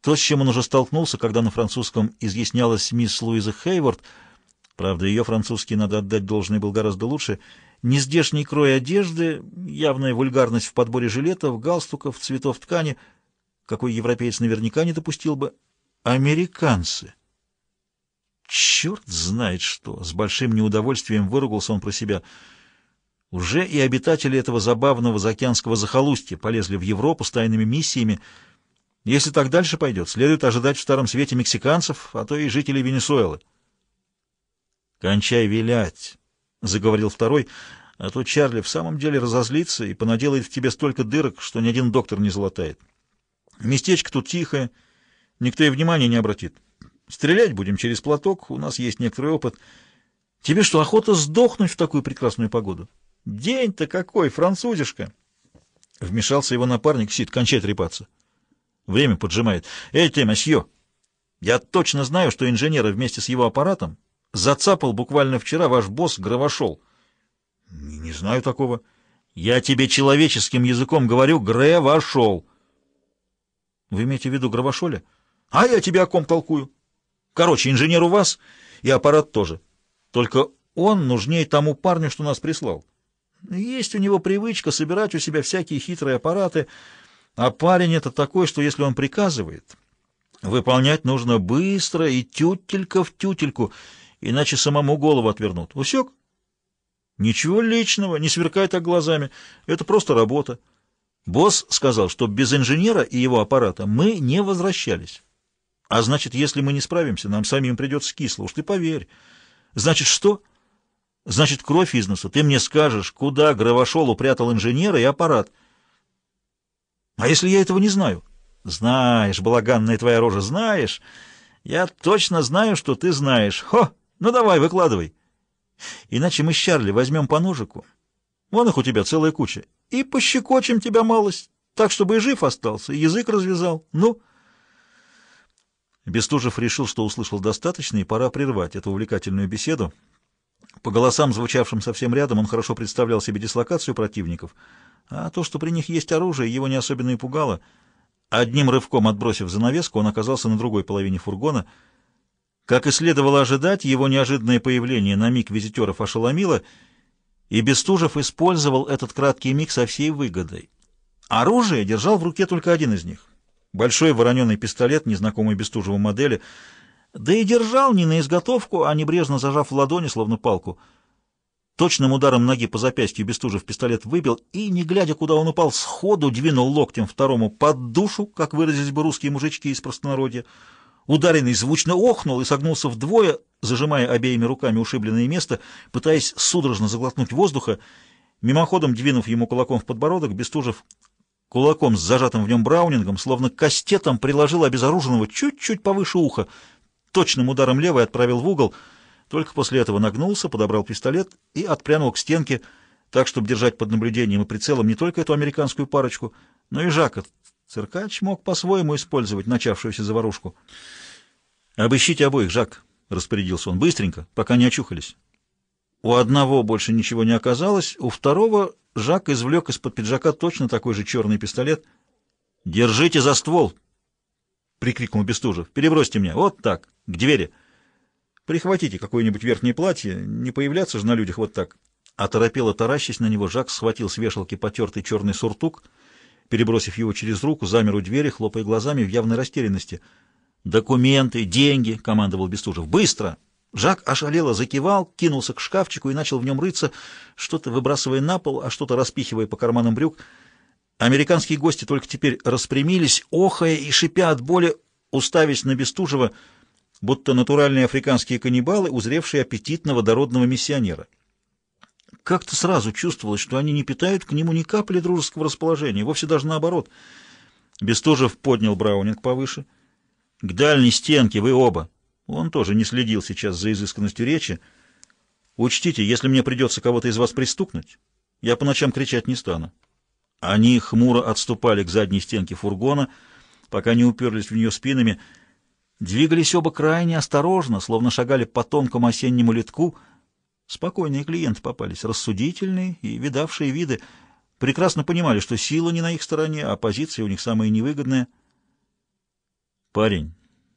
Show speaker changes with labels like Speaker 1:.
Speaker 1: То, с чем он уже столкнулся, когда на французском изъяснялась мисс Луиза Хейворд, правда, ее французский, надо отдать должное, был гораздо лучше, нездешний крой одежды, явная вульгарность в подборе жилетов, галстуков, цветов ткани, какой европеец наверняка не допустил бы, американцы. Черт знает что! С большим неудовольствием выругался он про себя. Уже и обитатели этого забавного заокеанского захолустья полезли в Европу с тайными миссиями, если так дальше пойдет, следует ожидать в Старом Свете мексиканцев, а то и жителей Венесуэлы. «Кончай вилять», — заговорил второй, — «а то Чарли в самом деле разозлится и понаделает в тебе столько дырок, что ни один доктор не золотает. Местечко тут тихое, никто и внимания не обратит. Стрелять будем через платок, у нас есть некоторый опыт. Тебе что, охота сдохнуть в такую прекрасную погоду? День-то какой, французишка!» Вмешался его напарник, сид, кончай трепаться. Время поджимает. Эй ты, мосье! Я точно знаю, что инженера вместе с его аппаратом зацапал буквально вчера ваш босс Гравошол. Не, не знаю такого. Я тебе человеческим языком говорю, Гравошол. Вы имеете в виду Гравошоля? А я тебе о ком толкую? Короче, инженер у вас и аппарат тоже. Только он нужнее тому парню, что нас прислал. Есть у него привычка собирать у себя всякие хитрые аппараты, а парень это такой, что если он приказывает, выполнять нужно быстро и тютелька в тютельку, иначе самому голову отвернут. Усек? Ничего личного, не сверкай так глазами. Это просто работа. Босс сказал, что без инженера и его аппарата мы не возвращались. А значит, если мы не справимся, нам самим придется кисло, уж ты поверь. Значит, что? Значит, кровь из носа. Ты мне скажешь, куда Гравошол упрятал инженера и аппарат. А если я этого не знаю? Знаешь, балаганная твоя рожа, знаешь. Я точно знаю, что ты знаешь. Хо! Ну давай, выкладывай. Иначе мы с Чарли возьмем по ножику. Вон их у тебя целая куча. И пощекочем тебя малость, так, чтобы и жив остался, и язык развязал. Ну... Бестужев решил, что услышал достаточно, и пора прервать эту увлекательную беседу. По голосам, звучавшим совсем рядом, он хорошо представлял себе дислокацию противников — а то, что при них есть оружие, его не особенно и пугало. Одним рывком отбросив занавеску, он оказался на другой половине фургона. Как и следовало ожидать, его неожиданное появление на миг визитеров ошеломило, и Бестужев использовал этот краткий миг со всей выгодой. Оружие держал в руке только один из них. Большой вороненый пистолет незнакомой Бестужеву модели, да и держал не на изготовку, а небрежно зажав в ладони, словно палку — Точным ударом ноги по запястью Бестужев пистолет выбил и, не глядя, куда он упал, сходу двинул локтем второму под душу, как выразились бы русские мужички из простонародья. Ударенный звучно охнул и согнулся вдвое, зажимая обеими руками ушибленное место, пытаясь судорожно заглотнуть воздуха. Мимоходом двинув ему кулаком в подбородок, Бестужев кулаком с зажатым в нем браунингом, словно кастетом приложил обезоруженного чуть-чуть повыше уха, точным ударом левой отправил в угол — только после этого нагнулся, подобрал пистолет и отпрянул к стенке, так, чтобы держать под наблюдением и прицелом не только эту американскую парочку, но и Жака. Циркач мог по-своему использовать начавшуюся заварушку. «Обыщите обоих, Жак», — распорядился он, — «быстренько, пока не очухались». У одного больше ничего не оказалось, у второго Жак извлек из-под пиджака точно такой же черный пистолет. «Держите за ствол!» — прикрикнул Бестужев. «Перебросьте мне. Вот так, к двери». Прихватите какое-нибудь верхнее платье, не появляться же на людях вот так. А торопело таращись на него, Жак схватил с вешалки потертый черный суртук, перебросив его через руку, замер у двери, хлопая глазами в явной растерянности. «Документы, деньги!» — командовал Бестужев. «Быстро!» Жак ошалело закивал, кинулся к шкафчику и начал в нем рыться, что-то выбрасывая на пол, а что-то распихивая по карманам брюк. Американские гости только теперь распрямились, охая и шипя от боли, уставясь на Бестужева — будто натуральные африканские каннибалы, узревшие аппетитного дородного миссионера. Как-то сразу чувствовалось, что они не питают к нему ни капли дружеского расположения, вовсе даже наоборот. Бестужев поднял Браунинг повыше. «К дальней стенке вы оба!» Он тоже не следил сейчас за изысканностью речи. «Учтите, если мне придется кого-то из вас пристукнуть, я по ночам кричать не стану». Они хмуро отступали к задней стенке фургона, пока не уперлись в нее спинами — Двигались оба крайне осторожно, словно шагали по тонкому осеннему литку. Спокойные клиенты попались, рассудительные и видавшие виды, прекрасно понимали, что сила не на их стороне, а позиция у них самая невыгодная. «Парень,